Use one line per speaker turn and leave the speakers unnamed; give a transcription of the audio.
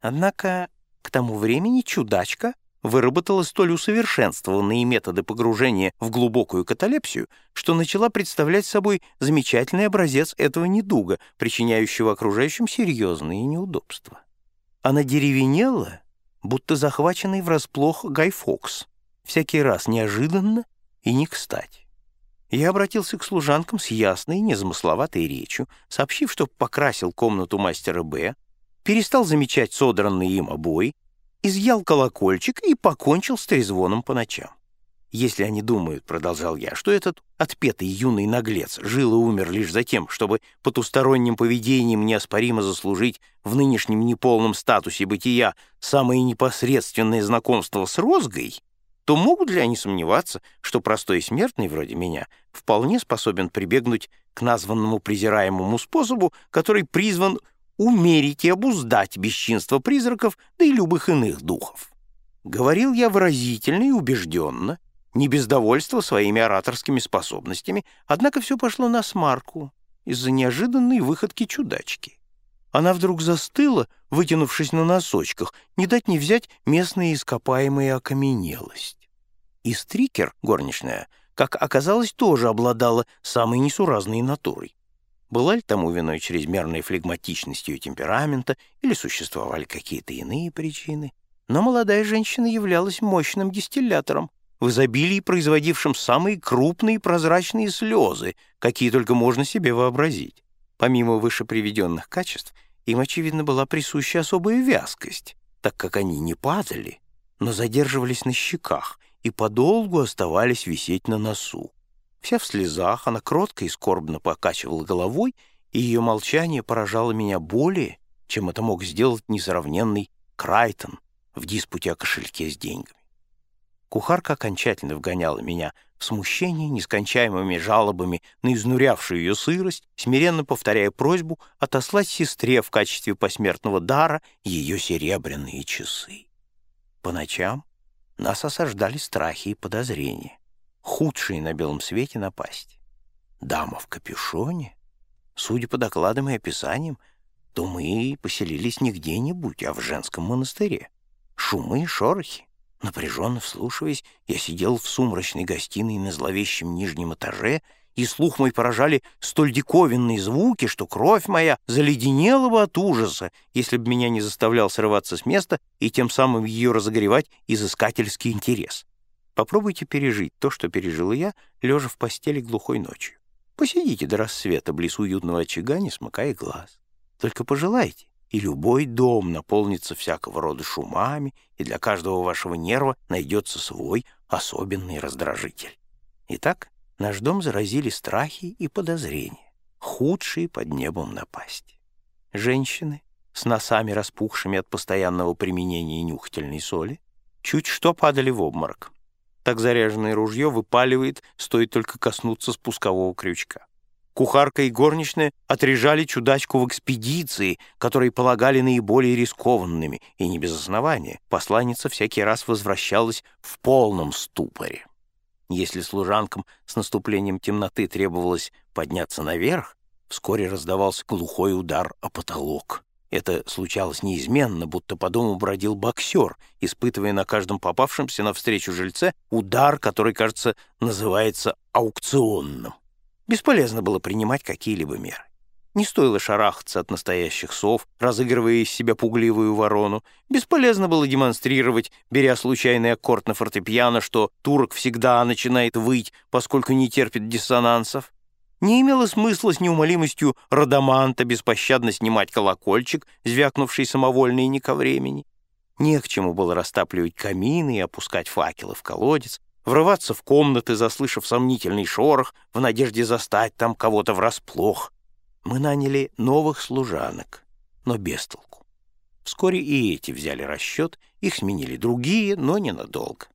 Однако к тому времени чудачка выработала столь усовершенствованные методы погружения в глубокую каталепсию, что начала представлять собой замечательный образец этого недуга, причиняющего окружающим серьезные неудобства. Она деревенела, будто захваченный врасплох Гай Фокс, всякий раз неожиданно и не кстати. Я обратился к служанкам с ясной, незамысловатой речью, сообщив, что покрасил комнату мастера Б, перестал замечать содранные им обои, изъял колокольчик и покончил с трезвоном по ночам. Если они думают, — продолжал я, — что этот отпетый юный наглец жил и умер лишь за тем, чтобы потусторонним поведением неоспоримо заслужить в нынешнем неполном статусе бытия самое непосредственное знакомство с розгой, то могут ли они сомневаться, что простой смертный вроде меня вполне способен прибегнуть к названному презираемому способу, который призван умерить и обуздать бесчинство призраков, да и любых иных духов. Говорил я выразительно и убежденно, не без довольства своими ораторскими способностями, однако все пошло на смарку из-за неожиданной выходки чудачки. Она вдруг застыла, вытянувшись на носочках, не дать не взять местные ископаемые окаменелость. И Стрикер, горничная, как оказалось, тоже обладала самой несуразной натурой. Была ли тому виной чрезмерная флегматичность ее темперамента или существовали какие-то иные причины? Но молодая женщина являлась мощным дистиллятором, в изобилии производившим самые крупные прозрачные слезы, какие только можно себе вообразить. Помимо выше приведенных качеств, им, очевидно, была присуща особая вязкость, так как они не падали, но задерживались на щеках и подолгу оставались висеть на носу. Вся в слезах, она кротко и скорбно покачивала головой, и ее молчание поражало меня более, чем это мог сделать несравненный Крайтон в диспуте о кошельке с деньгами. Кухарка окончательно вгоняла меня в смущение нескончаемыми жалобами на изнурявшую ее сырость, смиренно повторяя просьбу отослать сестре в качестве посмертного дара ее серебряные часы. По ночам нас осаждали страхи и подозрения худшие на белом свете напасть. Дама в капюшоне? Судя по докладам и описаниям, то мы поселились не где-нибудь, а в женском монастыре. Шумы и шорохи. Напряженно вслушиваясь, я сидел в сумрачной гостиной на зловещем нижнем этаже, и слух мой поражали столь диковинные звуки, что кровь моя заледенела бы от ужаса, если бы меня не заставлял срываться с места и тем самым ее разогревать изыскательский интерес. Попробуйте пережить то, что пережил я, лежа в постели глухой ночью. Посидите до рассвета близ уютного очага, не смыкая глаз. Только пожелайте, и любой дом наполнится всякого рода шумами, и для каждого вашего нерва найдется свой особенный раздражитель. Итак, наш дом заразили страхи и подозрения, худшие под небом напасти. Женщины с носами распухшими от постоянного применения нюхательной соли чуть что падали в обморок. Так заряженное ружье выпаливает, стоит только коснуться спускового крючка. Кухарка и горничная отрежали чудачку в экспедиции, которые полагали наиболее рискованными, и не без основания. Посланница всякий раз возвращалась в полном ступоре. Если служанкам с наступлением темноты требовалось подняться наверх, вскоре раздавался глухой удар о потолок. Это случалось неизменно, будто по дому бродил боксер, испытывая на каждом попавшемся навстречу жильце удар, который, кажется, называется аукционным. Бесполезно было принимать какие-либо меры. Не стоило шарахаться от настоящих сов, разыгрывая из себя пугливую ворону. Бесполезно было демонстрировать, беря случайный аккорд на фортепиано, что турок всегда начинает выть, поскольку не терпит диссонансов. Не имело смысла с неумолимостью Радаманта беспощадно снимать колокольчик, звякнувший самовольно и не ко времени. Не к чему было растапливать камины и опускать факелы в колодец, врываться в комнаты, заслышав сомнительный шорох, в надежде застать там кого-то врасплох. Мы наняли новых служанок, но без толку. Вскоре и эти взяли расчет, их сменили другие, но ненадолго.